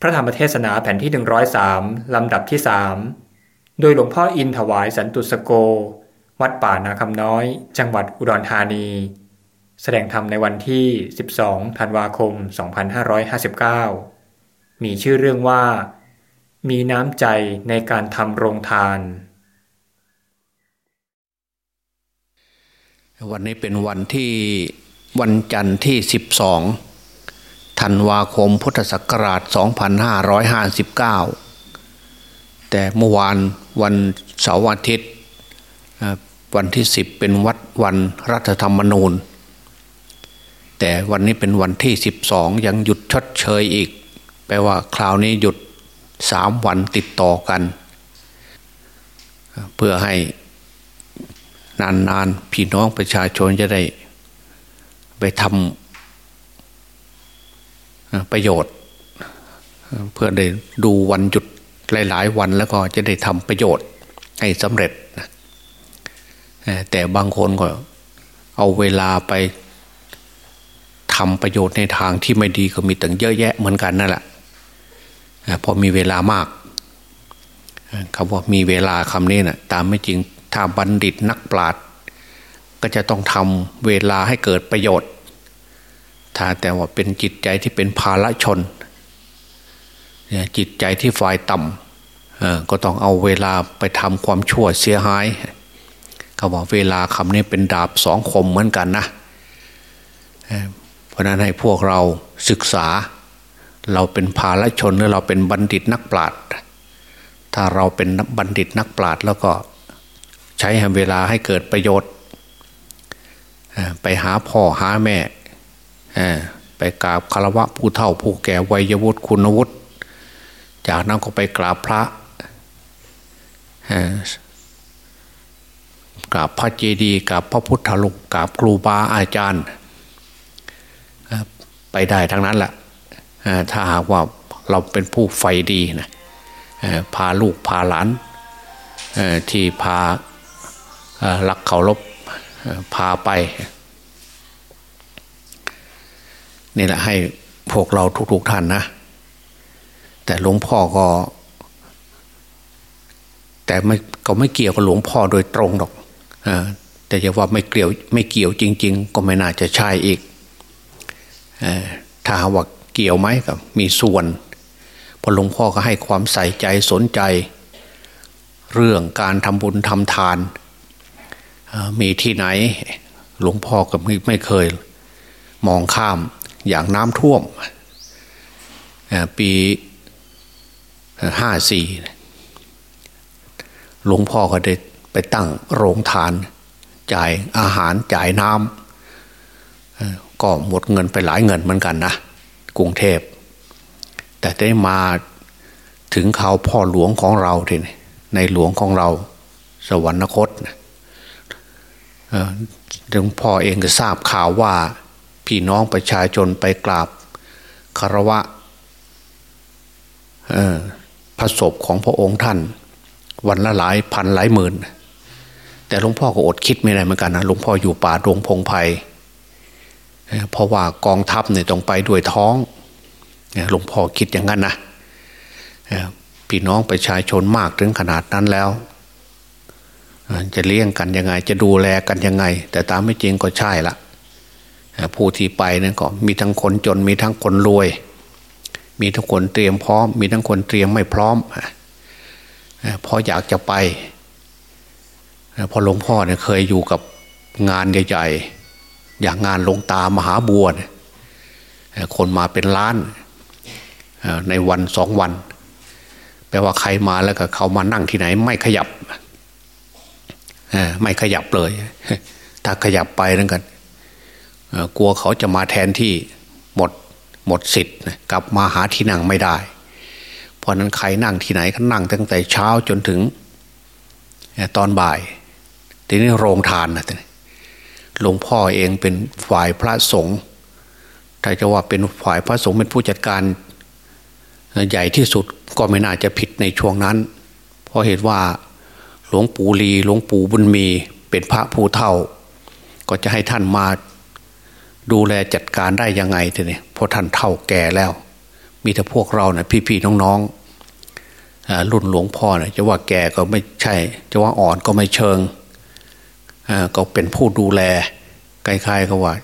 พระธรรมเทศนาแผ่นที่ 103 ลำดับที่สโดยหลวงพ่ออินถวายสันตุสโก วัดป่านาคำน้อย จังหวัดอุดรธานี แสดงธรรมในวันที่ 12 ธันวาคม 2559 มีชื่อเรื่องว่า มีน้ำใจในการทำโรงทาน วันนี้เป็นวันที่วันจันทร์ที่ 12 ธันวาคมพุทธศักราช 2559 แต่เมื่อวานวันเสาร์อาทิตย์วันที่ 10 เป็นวัดวันรัฐธรรมนูญ แต่วันนี้เป็นวันที่ 12 ยังหยุดชดเชยอีก แปลว่าคราวนี้หยุด 3 วันติดต่อกัน เพื่อให้นานๆ พี่น้องประชาชนจะได้ไปทำ ประโยชน์ เพื่อได้ดูวันหยุดหลาย ๆ วันแล้วก็จะได้ทำประโยชน์ให้สำเร็จแต่บางคนก็เอาเวลาไปทำประโยชน์ในทางที่ไม่ดีก็มีตั้งเยอะแยะเหมือนกันนั่นแหละพอมีเวลามากคำว่ามีเวลาคำนี้นะ่ะตามไม่จริงถ้าบัณฑิตนักปราชญ์ก็จะต้องทำเวลาให้เกิดประโยชน์ ถ้าแต่ว่าเป็นจิตใจที่เป็นภาละชนจิตใจที่ฝ่ายต่ำก็ต้องเอาเวลาไปทำความชั่วเสียหายเขาบอกเวลาคำนี้เป็นดาบสองคมเหมือนกันนะเพราะนั้นให้พวกเราศึกษา เราเป็นภาละชนหรือเราเป็นบัณฑิตนักปราชญ์ถ้าเราเป็นบัณฑิตนักปราชญ์แล้วก็ใช้เวลาให้เกิดประโยชน์ ไปหาพ่อหาแม่ ไปกราบคารวะผู้เฒ่าผู้แก่วัยวุฒิคุณวุฒิจากนั้นก็ไปกราบพระกราบพระเจดีย์กราบพระพุทธลุกกราบครูบาอาจารย์ ไปได้ทั้งนั้นแหละถ้าหากว่าเราเป็นผู้ไฟดีนะพาลูกพาหลานที่พาลักเขารบพาไป นี่แหละให้พวกเราทุกๆท่านนะ แต่หลวงพ่อก็ แต่ไม่ก็ไม่เกี่ยวกับหลวงพ่อโดยตรงหรอกอแต่จะว่าไม่เกี่ยวไม่เกี่ยวจริง ๆ ก็ไม่น่าจะใช่อีกถ้าว่าเกี่ยวไหมก็มีส่วนพอหลวงพ่อก็ให้ความใส่ใจสนใจ เรื่องการทำบุญทำทานมีที่ไหน หลวงพ่อก็ไม่เคยมองข้าม อย่างน้ำท่วมปีห้าสี่หลวงพ่อก็ได้ไปตั้งโรงทาน จ่ายอาหารจ่ายน้ำก็หมดเงินไปหลายเงินเหมือนกันนะกรุงเทพ แต่ได้มาถึงเขาพ่อหลวงของเราทีนี้ในหลวงของเราสวรรคตหลวงพ่อเองก็ทราบข่าวว่า พี่น้องประชาชนไปกราบคารวะพระศพของพระองค์ท่าน วันละหลายพันหลายหมื่น แต่หลวงพ่อก็อดคิดไม่ได้เหมือนกันนะหลวงพ่ออยู่ป่าดงพงไพ่เพราะว่ากองทัพเนี่ยต้องไปด้วยท้องหลวงพ่อคิดอย่างนั้นนะพี่น้องประชาชนมากถึงขนาดนั้นแล้ว จะเลี้ยงกันยังไง จะดูแลกันยังไง แต่ตามไม่จริงก็ใช่ละ ผู้ที่ไปนั่นก็มีทั้งคนจนมีทั้งคนรวย มีทั้งคนเตรียมพร้อม มีทั้งคนเตรียมไม่พร้อมพออยากจะไปพอหลวงพ่อเนี่ยเคยอยู่กับงานใหญ่ๆอย่างงานลงตามหาบัวเนี่ยคนมาเป็นล้านในวันสองวัน แปลว่าใครมาแล้วก็เขามานั่งที่ไหน ไม่ขยับไม่ขยับเลย ถ้าขยับไปนั่นกัน กลัวเขาจะมาแทนที่หมดหมดสิทธิ์กลับมาหาที่นั่งไม่ได้ เพราะนั้นใครนั่งที่ไหนก็นั่งตั้งแต่เช้าจนถึงตอนบ่าย ทีนี้โรงทานนะหลวงพ่อเองเป็นฝ่ายพระสงฆ์ถ้าจะว่าเป็นฝ่ายพระสงฆ์เป็นผู้จัดการใหญ่ที่สุดก็ไม่น่าจะผิดในช่วงนั้น เพราะเหตุว่าหลวงปู่ลีหลวงปู่บุญมีเป็นพระผู้เท่า ก็จะให้ท่านมา ดูแลจัดการได้ยังไงทีนี้เพราะท่านเท่าแก่แล้ว มีแต่พวกเราเนะพี่ๆน้องๆรุ่นหลวงพ่อเนะจะว่าแก่ก็ไม่ใช่ จะว่าอ่อนก็ไม่เชิงก็เป็นผู้ดูแลใกล้ๆก็ว่า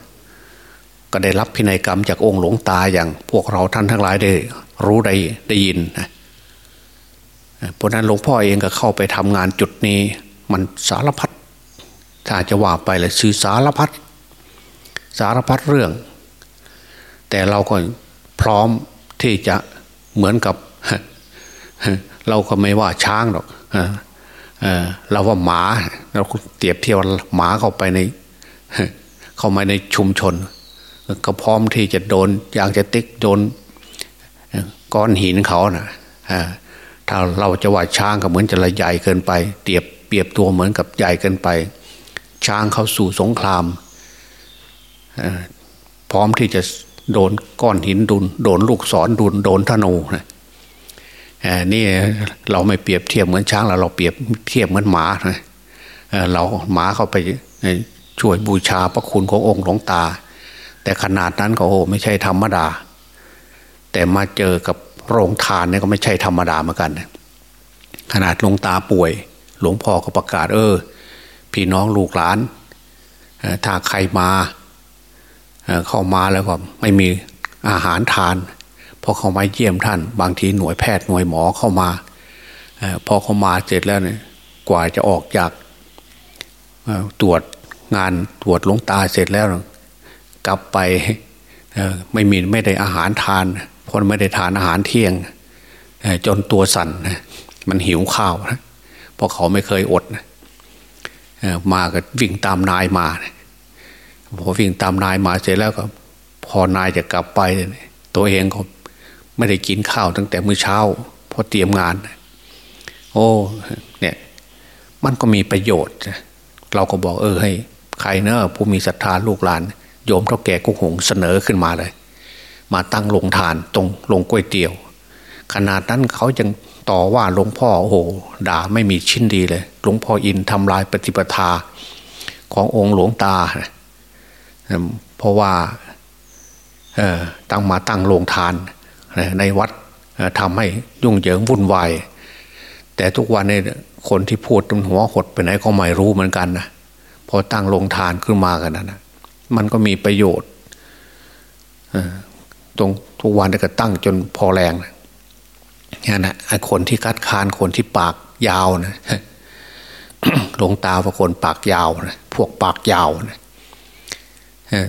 ก็ได้รับพินัยกรรมจากองค์หลวงตาอย่างพวกเราท่านทั้งหลายได้รู้ได้ได้ยินนะเพราะนั้นหลวงพ่อเองก็เข้าไปทำงานจุดนี้ มันสารพัดถ้าจะว่าไปเลยสื่อสารพัด สารพัดเรื่อง แต่เราก็พร้อมที่จะเหมือนกับ เราก็ไม่ว่าช้างหรอกเราว่าหมาเราเตียบเทียบหมาเข้าไปใน เข้ามาในชุมชน ก็พร้อมที่จะโดนอย่างจะติ๊กโดนก้อนหินเขานะ่ะถ้าเราจะว่าช้างก็เหมือนจะละใหญ่เกินไป เตียบเปรียบตัวเหมือนกับใหญ่เกินไป ช้างเข้าสู่สงคราม พร้อมที่จะโดนก้อนหินดุน โดนลูกศรดุน โดนธนูนะนี่เราไม่เปรียบเทียบเหมือนช้างเราเราเปรียบเทียบเหมือนหมานะเราหมาเข้าไปช่วยบูชาพระคุณขององค์หลวงตา แต่ขนาดนั้นก็โอ้ไม่ใช่ธรรมดา แต่มาเจอกับโรงทานเนี่ยก็ไม่ใช่ธรรมดาเหมือนกัน ขนาดหลวงตาป่วย หลวงพ่อก็ประกาศเออ พี่น้องลูกหลานถ้าใครมา เข้ามาแล้วก็ไม่มีอาหารทาน พอเข้ามาเยี่ยมท่าน บางทีหน่วยแพทย์หน่วยหมอเข้ามาพอเข้ามาเสร็จแล้วเนี่ยกว่าจะออกจากตรวจงานตรวจลงตาเสร็จแล้ว กลับไปไม่มีไม่ได้อาหารทานพราะไม่ได้ทานอาหารเที่ยงจนตัวสั่นมันหิวข้าวนะเพราะเขาไม่เคยอดนะมาก็วิ่งตามนายมา พอวิ่งตามนายมาเสร็จแล้วก็พอนายจะกลับไปตัวเองก็ไม่ได้กินข้าวตั้งแต่มื้อเช้าเพอเตรียมงาน โอ้เนี่ยมันก็มีประโยชน์เราก็บอกเออให้ ใครเนอะผู้มีศรัทธาลูกหลาน โยมเท่าแก่กุ้งหงเสนอขึ้นมาเลย มาตั้งลงทานตรงลงก๋วยเตี๋ยว ขนาดนั้นเขายังต่อว่าหลวงพ่อโอ้โหด่าไม่มีชิ้นดีเลย หลวงพ่ออินทำลายปฏิปทา ขององค์หลวงตา เพราะว่าตั้งมาตั้งโรงทานในวัดทำให้ยุ่งเหยิงวุ่นวายแต่ทุกวันนี้คนที่พูดตหัวหดไปไหนก็ไม่รู้เหมือนกันนะพอตั้งโรงทานขึ้นมากันนะมันก็มีประโยชน์ตรงทุกวันนี้ก็ตั้งจนพอแรงนี่นะไอ้คนที่คัดค้านคนที่ปากยาวนะหลวงตาว่าคนปากยาวนะพวกปากยาวนะ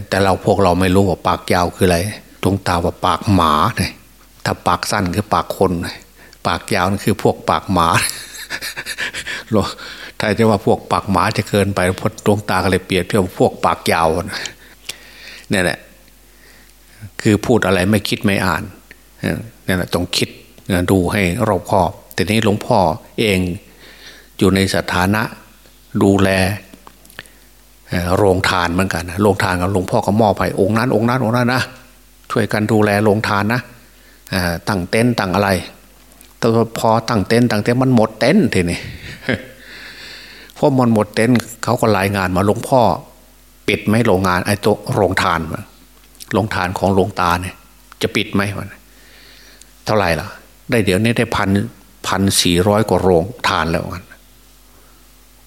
แต่เราพวกเราไม่รู้ว่าปากยาวคืออะไรหลวงตาว่าปากหมาเนี่ยถ้าปากสั้นคือปากคน ปากยาวนั่นคือพวกปากหมาถ้าจะว่าพวกปากหมาจะเกินไปพดดวงตาก็เลยเปรียบเทียบพวกปากยาวนี่แหละ คือพูดอะไรไม่คิดไม่อ่านนี่แหละต้องคิดดูให้รอบคอบ แต่นี้หลวงพ่อเองอยู่ในสถานะดูแล โรงทานเหมือนกันโรงทานกับหลวงพ่อก็มอบให้องค์นั้นองค์นั้นองค์นั้นนะช่วยกันดูแลโรงทานนะตั้งเต็นท์ตั้งอะไรแต่พอตั้งเต็นท์ตั้งเต็นท์มันหมดเต็นท์ทีนี้พอมันหมดเต็นท์เขาก็รายงานมาหลวงพ่อ ปิดไหมโรงงานไอ้ตัวโรงทานโรงทานของหลวงตาเนี่ย จะปิดไหมมันเท่าไหร่ล่ะ ได้เดี๋ยวนี้ได้พันพันสี่ร้อยกว่าโรงทานแล้วกัน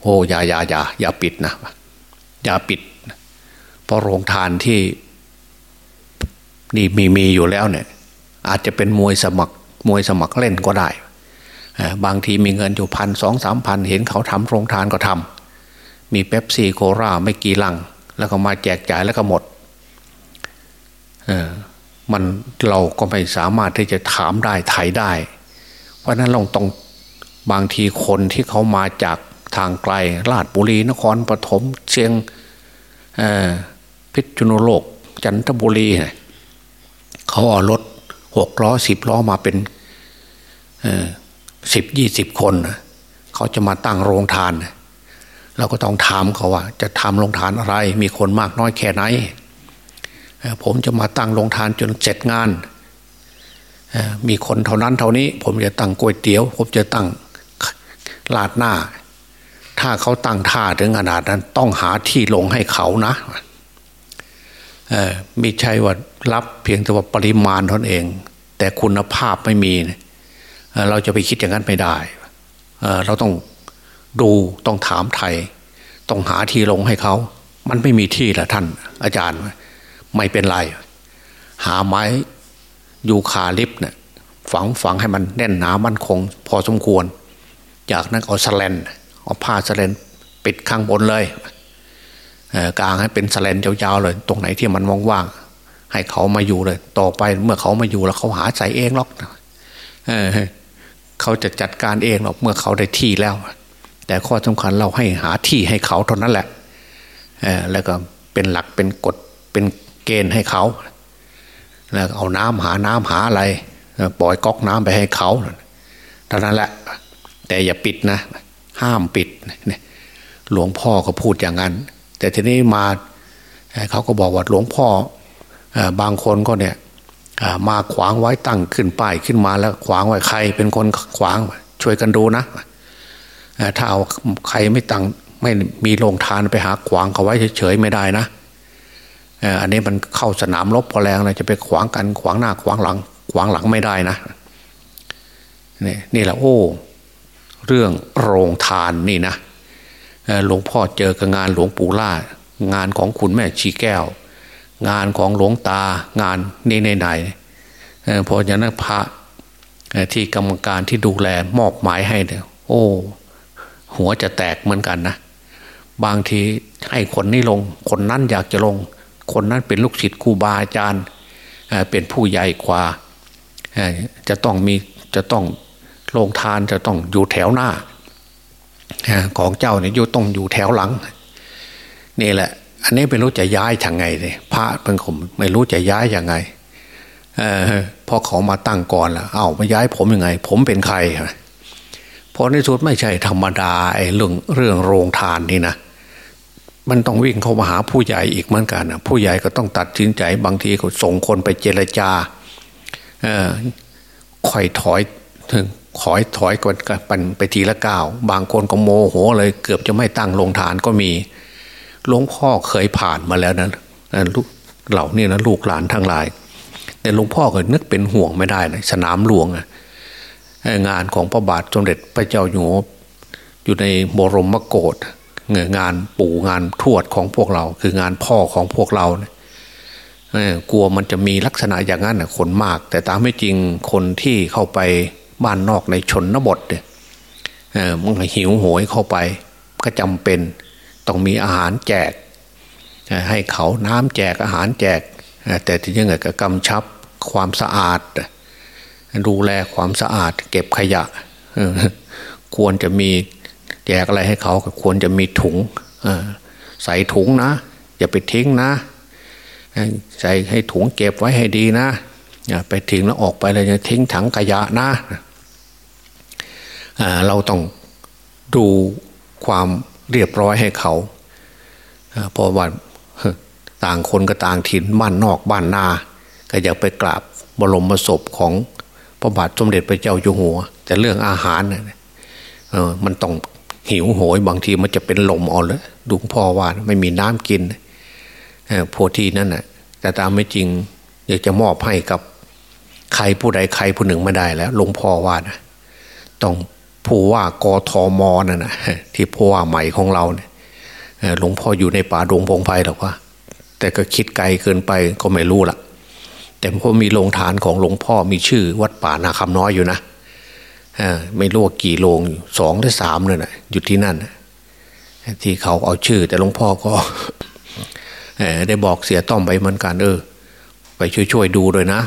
โอ้ย่าอย่าอย่าอย่าปิดนะ อย่าปิด เพราะโรงทานที่นี่มีมีอยู่แล้วเนี่ย อาจจะเป็นมวยสมัครมวยสมัครเล่นก็ได้ บางทีมีเงินอยู่พันสองสามพันเห็นเขาทำโรงทานก็ทำมีเป๊ปซี่โคราไม่กี่ลัง แล้วก็มาแจกจ่ายแล้วก็หมดเออมันเราก็ไม่สามารถที่จะถามได้ไถ่ได้ เพราะนั้นเราต้องบางทีคนที่เขามาจาก ทางไกลลาดบุรีนครปฐมเชียงพิษณุโลก จันทบุรีเขาเอารถหกล้อสิบล้อมาเป็นสิบยี่สิบคน เขาจะมาตั้งโรงทาน เราก็ต้องถามเขาว่า จะทำโรงทานอะไร มีคนมากน้อยแค่ไหน ผมจะมาตั้งโรงทานจนเสร็จงาน มีคนเท่านั้นเท่านี้ ผมจะตั้งก๋วยเตี๋ยว ผมจะตั้งลาดหน้า ถ้าเขาตั้งท่าถึงขนาดนั้น ต้องหาที่ลงให้เขานะไม่ใช่ว่ารับเพียงแต่ว่าปริมาณเท่านั้นเอง แต่คุณภาพไม่มี เราจะไปคิดอย่างนั้นไม่ได้ เราต้องดูต้องถามไทย ต้องหาที่ลงให้เขา มันไม่มีที่ละท่าน อาจารย์ ไม่เป็นไร หาไม้ยูคาลิปเนี่ยฝังฝังให้มันแน่นหนามั่นคง พอสมควร จากนั้นเอาสแลน เอาผ้าสแลนปิดข้างบนเลยกลางให้เป็นสแลนยาวๆเลย ตรงไหนที่มันว่างๆให้เขามาอยู่เลย ต่อไปเมื่อเขามาอยู่แล้วเขาหาใส่เองหรอกเเขาจะจัดการเองหรอกเมื่อเขาได้ที่แล้ว แต่ข้อสำคัญเราให้หาที่ให้เขาเท่านั้นแหละแล้วก็เป็นหลักเป็นกฎเป็นเกณฑ์ให้เขาแล้วเอาน้ำหาน้ำหาอะไรปล่อยก๊อกน้ำไปให้เขาเท่านั้นแหละ แต่อย่าปิดนะ ห้ามปิดหลวงพ่อก็พูดอย่างนั้น แต่ทีนี้มาเขาก็บอกว่าหลวงพ่อบางคนก็เนี่ยมาขวางไว้ตั้งขึ้นป้ายขึ้นมาแล้วขวางไว้ใครเป็นคนขวางช่วยกันดูนะถ้าเอาใครไม่ตั้งไม่มีโรงทานไปหาขวางเขาไว้เฉยๆไม่ได้นะอันนี้มันเข้าสนามรบพอแรงเลยจะไปขวางกันขวางหน้าขวางหลัง ขวางหลังไม่ได้นะนี่นี่แหละโอ้ เรื่องโรงทานนี่นะหลวงพ่อเจอกับงานหลวงปู่ล่างานของคุณแม่ชีแก้ว งานของหลวงตางานนี่ไหนพออย่างนั้นพระที่กรรมการที่ดูแลมอบหมายให้เนี่ยโอ้หัวจะแตกเหมือนกันนะบางทีให้คนนี้ลง คนนั้นอยากจะลง คนนั้นเป็นลูกศิษย์ครูบาอาจารย์เป็นผู้ใหญ่กว่าจะต้องมีจะต้อง ลงทานจะต้องอยู่แถวหน้า ของเจ้าเนี่ยอยู่ต้องอยู่แถวหลัง นี่แหละ อันนี้ไม่รู้จะย้ายทางไงเลยพระเป็นผมไม่รู้จะย้ายยังไงออพอเขามาตั้งก่อนแล้วเอามาย้ายผมยังไง ผมเป็นใครเพราะในสุดไม่ใช่ธรรมดาไอ้เรื่องเรื่องโรงทานนี่นะมันต้องวิ่งเข้ามาหาผู้ใหญ่อีกเหมือนกันนะผู้ใหญ่ก็ต้องตัดสินใจบางทีก็ส่งคนไปเจรจาเออคอยถอยถึง ขอยถอยกันไปทีละก้าวบางคนก็โมโหเลยเกือบจะไม่ตั้งลงฐานก็มีหลวงพ่อเคยผ่านมาแล้วนะลูกเหล่านี้นะลูกหลานทั้งหลาย แต่หลวงพ่อก็นึกเป็นห่วงไม่ได้นะสนามหลวงอะงานของพระบาทสมเด็จพระเจ้าอยู่หัวอยู่ในบรมโกศงานปู่งานทวดของพวกเรา คืองานพ่อของพวกเราเนี่ยกลัวมันจะมีลักษณะอย่างนั้นคนมาก แต่ตามไม่จริงคนที่เข้าไป บ้านนอกในชนบทเนี่ยมันหิวโหยเข้าไป ก็จำเป็นต้องมีอาหารแจก ให้เขาน้ำแจกอาหารแจก แต่ที่ยังไงก็กำชับความสะอาด ดูแลความสะอาด เก็บขยะควรจะมีแจกอะไรให้เขาควรจะมีถุงใส่ถุงนะอย่าไปทิ้งนะใส่ให้ถุงเก็บไว้ให้ดีนะอย่าไปทิ้งแล้วออกไปเลยจะทิ้งถังขยะนะ เราต้องดูความเรียบร้อยให้เขาเพราะว่าต่างคนก็ต่างถิ่นบ้านนอกบ้านนา ก็อยากไปกราบบรมศพของพระบาทสมเด็จพระเจ้าอยู่หัว แต่เรื่องอาหารเนี่ยมันต้องหิวโหยบางทีมันจะเป็นลมอ่อนเลยดุงพ่อว่าไม่มีน้ำกินโพธินั่นน่ะ แต่ตามไม่จริง อยากจะมอบให้กับใครผู้ใดใครผู้หนึ่งไม่ได้แล้วหลวงพ่อว่านะต้อง ผู้ว่ากทมนั่นนะที่ผู้ว่าใหม่ของเราเนี่ยหลวงพ่ออยู่ในป่าดงพงไพ่หรอกว่า แต่ก็คิดไกลเกินไปก็ไม่รู้ละแต่พอมีโรงฐานของหลวงพ่อมีชื่อ วัดป่านาคำน้อยอยู่นะไม่รู้ว่ากี่โรงสองหรือสามเลยนะอยู่ที่นั่นที่เขาเอาชื่อ แต่หลวงพ่อก็ได้บอกเสียต้อมไปเหมือนกันเออ ไปช่วยๆดูด้วยนะ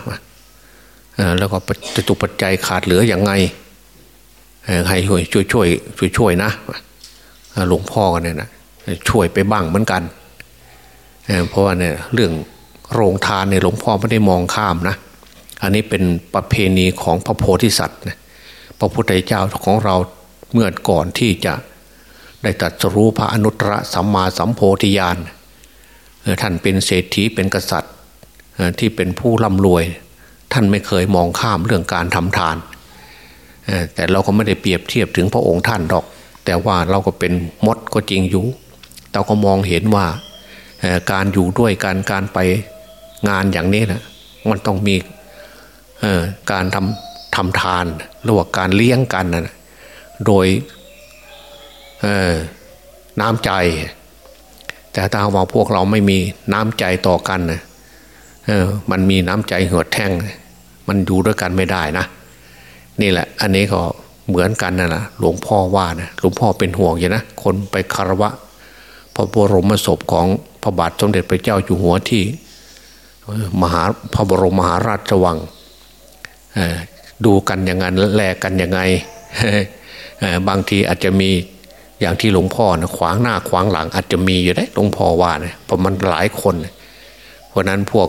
แล้วก็จะตุปัจจัยขาดเหลืออย่างไง ให้ช่วยช่วยช่วยช่วยช่วยนะหลวงพ่อกันเนี่ยนะช่วยไปบ้างเหมือนกันเพราะว่าเนี่ยเรื่องโรงทานเนี่ยหลวงพ่อไม่ได้มองข้ามนะ อันนี้เป็นประเพณีของพระโพธิสัตว์นะพระพุทธเจ้าของเราเมื่อก่อนที่จะได้ตัดสรู้พระอนุตตรสัมมาสัมโพธิญาณท่านเป็นเศรษฐีเป็นกษัตริย์ที่เป็นผู้ร่ำรวย ท่านไม่เคยมองข้ามเรื่องการทำทาน แต่เราก็ไม่ได้เปรียบเทียบถึงพระองค์ท่านดอก แต่ว่าเราก็เป็นมดก็จริงอยู่ เราก็มองเห็นว่าการอยู่ด้วยการการไปงานอย่างนี้นะมันต้องมีการทำทำทานหรือว่าการเลี้ยงกันนะโดยน้ำใจ แต่ถ้าว่าพวกเราไม่มีน้ำใจต่อกันนะมันมีน้ำใจเหือดแท่ง มันอยู่ด้วยกันไม่ได้นะ นี่แหละ อันนี้ก็เหมือนกันนะนะหลวงพ่อว่านะหลวงพ่อเป็นห่วงอยู่นะคนไปคารวะพระบรมศพของพระบาทสมเด็จพระเจ้าอยู่หัวที่มหาพระบรมมหาราชวังดูกันอย่างนั้นแลกันยังไงบางทีอาจจะมีอย่างที่หลวงพ่อนะขวางหน้าขวางหลัง อาจจะมีอยู่ได้หลวงพ่อว่านะเพราะมันหลายคน เพราะนั้นพวก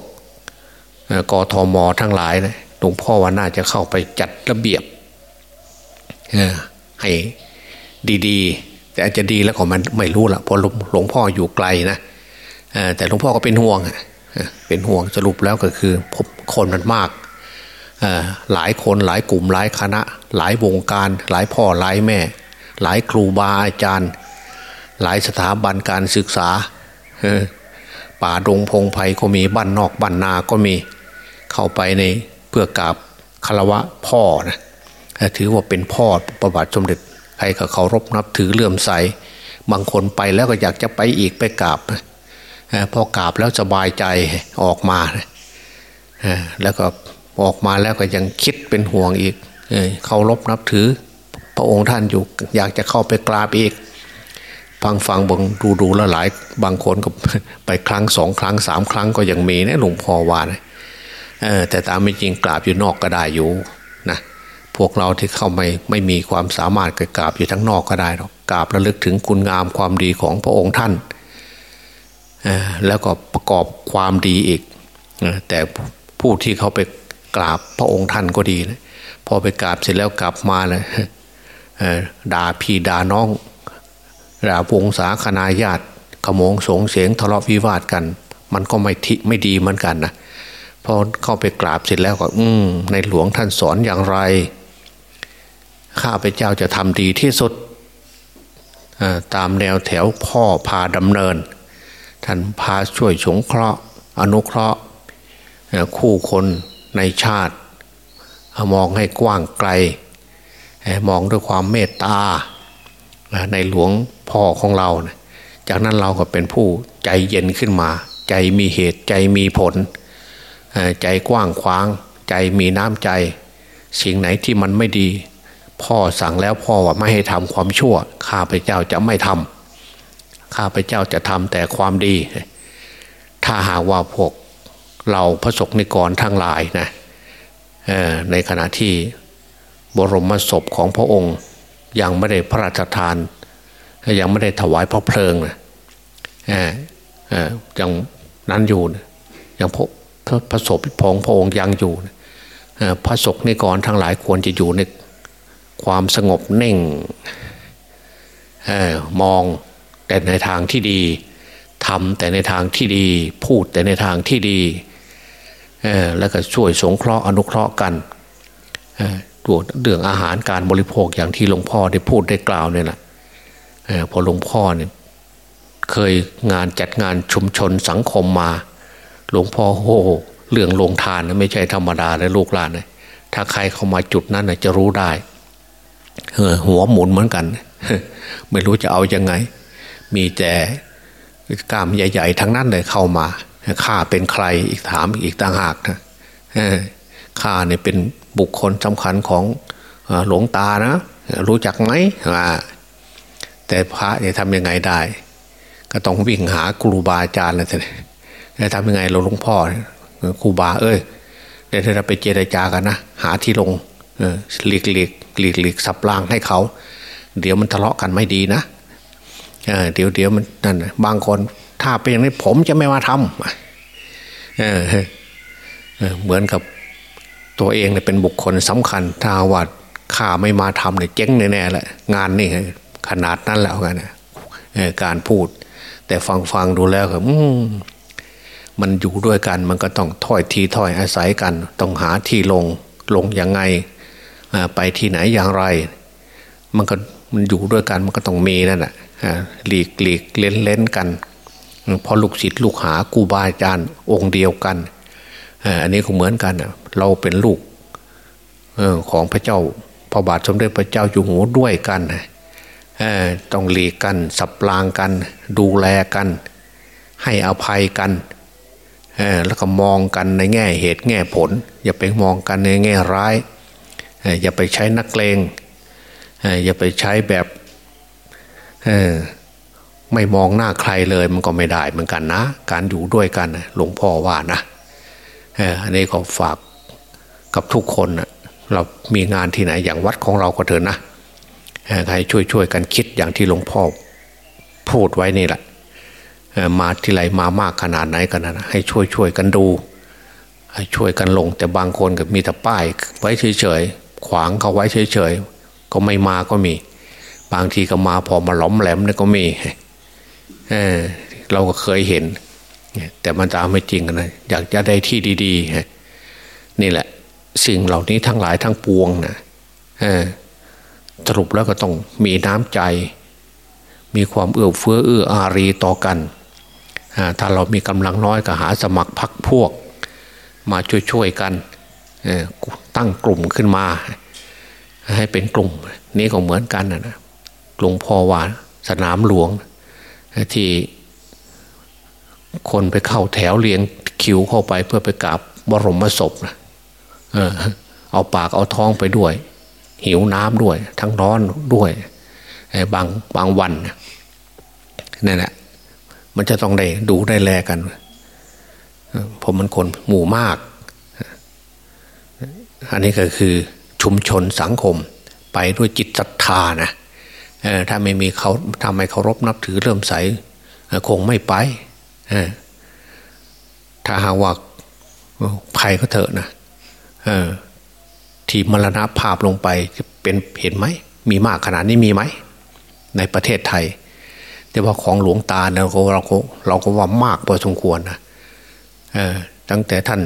กทมทั้งหลายนะ หลวงพ่อว่าน่าจะเข้าไปจัดระเบียบให้ดีๆ แต่อาจจะดีแล้วก็มันไม่รู้ละเพราะหลวงพ่ออยู่ไกลนะแต่หลวงพ่อก็เป็นห่วงเป็นห่วงสรุปแล้วก็คือพบคนมันมากหลายคนหลายกลุ่มหลายคณะ หลายวงการ หลายพ่อหลายแม่ หลายครูบาอาจารย์ หลายสถาบันการศึกษาป่าดงพงไพ่ก็มีบ้านนอกบ้านนาก็มีเข้าไปใน เพื่อกราบคารวะพ่อนะถือว่าเป็นพ่อประวัติสมเด็จใครก็เคารพนับถือเลื่อมใส บางคนไปแล้วก็อยากจะไปอีกไปกราบพอกราบแล้วสบายใจออกมา แล้วก็ออกมาแล้วก็ยังคิดเป็นห่วงอีกเคารพนับถือ พระองค์ท่านอยู่อยากจะเข้าไปกราบอีกฟังฟังบางดูดูแล้วหลาย บางคนก็ไปครั้งสองครั้งสามครั้งก็ยังมีนะหลวงพ่อว่านะ แต่ตามไม่จริงกราบอยู่นอกก็ได้อยู่นะพวกเราที่เข้าไม่ไม่มีความสามารถกราบอยู่ทั้งนอกก็ได้หรอกกราบระลึกถึงคุณงามความดีของพระองค์ท่านแล้วก็ประกอบความดีอีก แต่ผู้ที่เขาไปกราบพระองค์ท่านก็ดีนะพอไปกราบเสร็จแล้วกลับมาเลยด่าพี่ด่าน้องด่าวงศาคณาญาติขโมงสงเสียงทะเลาะวิวาทกัน มันก็ไม่ทิไม่ดีเหมือนกันนะ พอเข้าไปกราบเสร็จแล้วก็ อืมในหลวงท่านสอนอย่างไร ข้าพเจ้าจะทำดีที่สุดตามแนวแถวพ่อพาดำเนิน ท่านพาช่วยสงเคราะห์ อนุเคราะห์ คู่คนในชาติ มองให้กว้างไกล มองด้วยความเมตตา ในหลวงพ่อของเรา จากนั้นเราก็เป็นผู้ใจเย็นขึ้นมา ใจมีเหตุใจมีผล ใจกว้างขวาง ใจมีน้ำใจ สิ่งไหนที่มันไม่ดี พ่อสั่งแล้วพ่อว่าไม่ให้ทำความชั่ว ข้าพเจ้าจะไม่ทำข้าพเจ้าจะทำแต่ความดี ถ้าหากว่าพวกเราพระสกนิกรทั้งหลายนะในขณะที่บรมศพของพระองค์ยังไม่ได้พระราชทาน ยังไม่ได้ถวายพระเพลิงนะยังนั้นอยู่ยังพระ พระศพของพระองค์ยังอยู่พระศกนิกรทั้งหลายควรจะอยู่ในความสงบเน่งมองแต่ในทางที่ดีทำแต่ในทางที่ดี พูดแต่ในทางที่ดีแล้วก็ช่วยสงเคราะห์อนุเคราะห์กันตัวเรื่องอาหารการบริโภคอย่างที่หลวงพ่อได้พูดได้กล่าวเนี่ยแหละพอหลวงพ่อเนี่ยเคยงานจัดงานชุมชนสังคมมา หลวงพ่อโอ้เรื่องลงทานนะไม่ใช่ธรรมดาเลยลูกหลานเลยถ้าใครเข้ามาจุดนั้นจะรู้ได้หัวหมุนเหมือนกัน ไม่รู้จะเอาอยัางไง มีแต่กล้ามใหญ่ ๆ ทั้งนั้นเลยเข้ามาข้าเป็นใครอีกถามอีกต่างหากนะข้าเนี่ยเป็นบุคคลสำคัญของหลวงตานะ รู้จักไหมแต่พระจะทำยังไงได้ ก็ต้องวิ่งหาครูบาอาจารย์แล้วจะ ทำยังไงเราหลวงพ่อครูบาเอ้ยเดี๋ยวเราไปเจรจากันนะหาที่ลงหลีกหลีกหลีกหลีกสับล่างให้เขา เดี๋ยวมันทะเลาะกันไม่ดีนะเดี๋ยวเดี๋ยวมันนั่นบางคนถ้าเป็นอย่างนี้ผมจะไม่มาทำเเหมือนกับตัวเองเนี่ยเป็นบุคคลสำคัญ ถ้าว่าข้าไม่มาทำเนี่ยเจ๊งแน่ๆแหละงานนี่ขนาดนั้นแล้วกันการพูด แต่ฟังฟังดูแล้วก็ มันอยู่ด้วยกันมันก็ต้องถ้อยทีถ้อยอาศัยกัน ต้องหาที่ลงลงยังไงไปที่ไหนอย่างไร มันก็มันอยู่ด้วยกันมันก็ต้องมีนั่นแหละหลีกหลีกเล่นเล่นกันพอลูกศิษย์ลูกหากูบาอาจารย์องค์เดียวกันอันนี้ก็เหมือนกันเราเป็นลูกของพระเจ้าพระบาทสมเด็จพระเจ้าอยู่หัวด้วยกันต้องหลีกกัน สับปลางกัน ดูแลกัน ให้อภัยกัน แล้วก็มองกันในแง่เหตุแง่ผล อย่าไปมองกันในแง่ร้าย อย่าไปใช้นักเลงอย่าไปใช้แบบไม่มองหน้าใครเลยมันก็ไม่ได้เหมือนกันนะ การอยู่ด้วยกันหลวงพ่อว่านะอันนี้ก็ฝากกับทุกคนเรามีงานที่ไหนอย่างวัดของเราก็เถอะนะใครช่วยช่วยกันคิดอย่างที่หลวงพ่อพูดไว้นี่แหละ มาที่ไรมามากขนาดไหนกันนะให้ช่วยช่วยกันดู ให้ช่วยกันลง แต่บางคนก็มีแต่ป้ายไว้เฉยๆขวางเขาไว้เฉยๆก็ไม่มาก็มี บางทีก็มาพอมาหล้อมแหลมเนี่ยก็มีเเราก็เคยเห็นแต่มันตามไม่จริงนะอยากจะได้ที่ดีๆนี่แหละ สิ่งเหล่านี้ทั้งหลายทั้งปวงนะสรุปแล้วก็ต้องมีน้ำใจ มีความเอื้อเฟื้อเอื้ออารีต่อกัน ถ้าเรามีกำลังน้อยก็หาสมัครพักพวก มาช่วยๆกันตั้งกลุ่มขึ้นมา ให้เป็นกลุ่มนี้ก็เหมือนกันนะหลวงพ่อวานสนามหลวง ที่คนไปเข้าแถวเรียงคิวเข้าไปเพื่อไปกราบบรมศพนะเออเอาปากเอาท้องไปด้วย หิวน้ำด้วย ทั้งร้อนด้วยบางบางวันนั่นแหละ มันจะต้องได้ดูได้แลกันผมมันคนหมู่มาก อันนี้ก็คือชุมชนสังคมไปด้วยจิตศรัทธานะถ้าไม่มีเขาทำให้เคารพนับถือเริ่มใสคงไม่ไปถ้าหาว่าภัยก็เถอะนะที่มรณะภาพลงไปเป็นเห็นไหม มีมากขนาดนี้มีไหม ในประเทศไทย แต่ว่าของหลวงตาเราก็เราก็เราก็ว่ามากพอสมควรนะตั้งแต่ท่าน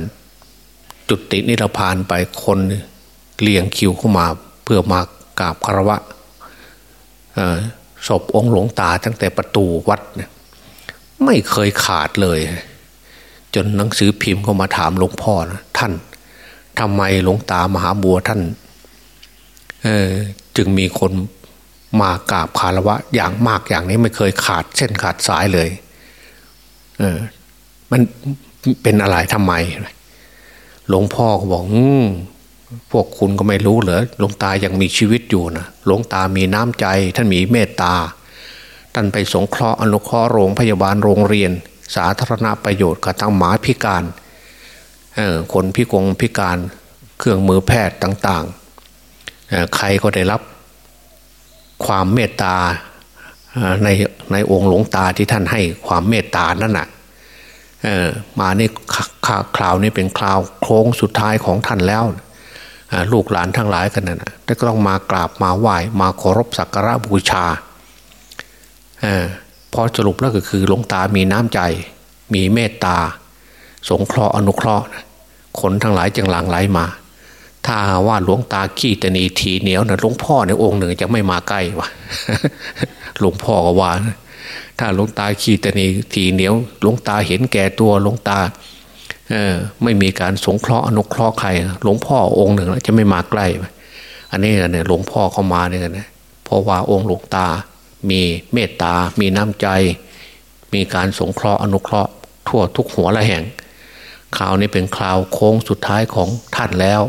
จุดตินิรพานไปคนเลียงคิวเข้ามาเพื่อมากราบคารวะศพองค์หลวงตาตั้งแต่ประตูวัดเนี่ยไม่เคยขาดเลย จนหนังสือพิมพ์เขามาถามหลวงพ่อนะท่านทำไมหลวงตามหาบัวท่านจึงมีคน มากราบคารวะอย่างมากอย่างนี้ไม่เคยขาดเส้นขาดสายเลย เออ มันเป็นอะไรทำไม หลวงพ่อก็บอกอพวกคุณก็ไม่รู้เหรอหลวงตายังมีชีวิตอยู่นะหลวงตามีน้ำใจ ท่านมีเมตตา ท่านไปสงเคราะห์อนุเคราะห์โรงพยาบาลโรงเรียน สาธารณประโยชน์กับทั้งหมาพิการคนพิกงพิการเครื่องมือแพทย์ต่าง ๆ ใครก็ได้รับ ความเมตตาในในองค์หลวงตาที่ท่านให้ความเมตตานั่นน่ะมานี่คราวนี้เป็นคราวโค้งสุดท้ายของท่านแล้วลูกหลานทั้งหลายกันนะแต่ก็ต้องมากราบมาไหว้มาเคารพสักการะบูชาอพอสรุปแล้วก็คือหลวงตามีน้ำใจ มีเมตตา สงเคราะห์อนุเคราะห์คนทั้งหลายจึงหลั่งไหลมา ถ้าว่าหลวงตาขี้ตนีทีเหนียวนะหลวงพ่อในองค์หนึ่งจะไม่มาใกล้วะหลวงพ่อก็ว่าถ้าหลวงตาขี้ตนีทีเหนียวหลวงตาเห็นแก่ตัวหลวงตาเออไม่มีการสงเคราะห์อนุเคราะห์ใครหลวงพ่อองค์หนึ่งจะไม่มาใกล้ อันนี้เนี่ยหลวงพ่อเข้ามาเนี่ยนะเพราะว่าองค์หลวงตา มีเมตตา มีน้ำใจ มีการสงเคราะห์อนุเคราะห์ ทั่วทุกหัวละแห่งคราวนี้เป็นคราวโค้งสุดท้ายของท่านแล้ว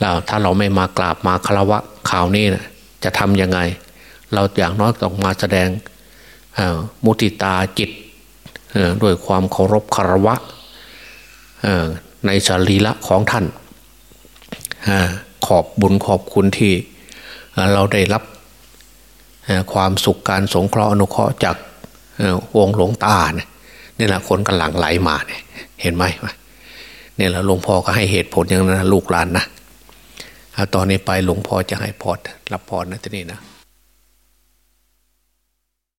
เราถ้าเราไม่มากราบมาคารวะข่าวนี้นะจะทำยังไง เราอย่างน้อยต้องมาแสดงมุติตาจิตด้วยความเคารพคารวะในสรีระของท่านขอบบุญขอบคุณที่เราได้รับความสุขการสงเคราะห์อนุเคราะห์จากวงหลวงตาเนี่ยนี่แหละคนกำลังไหลมาเนี่ยเห็นไหมเนี่ยแหละหลวงพ่อก็ให้เหตุผลอย่างนั้นลูกหลานนะ ตอนนี้ไปหลวงพ่อจะให้พอดรับพรนะที่นี่นะ